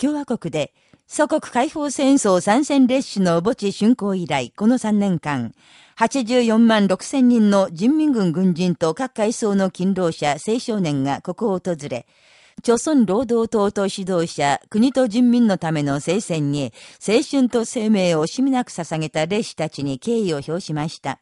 共和国で、祖国解放戦争参戦列車の墓地竣工以来、この3年間、84万6千人の人民軍軍人と各階層の勤労者、青少年がここを訪れ、朝鮮労働党と指導者、国と人民のための聖戦に、青春と生命を惜しみなく捧げた列士たちに敬意を表しました。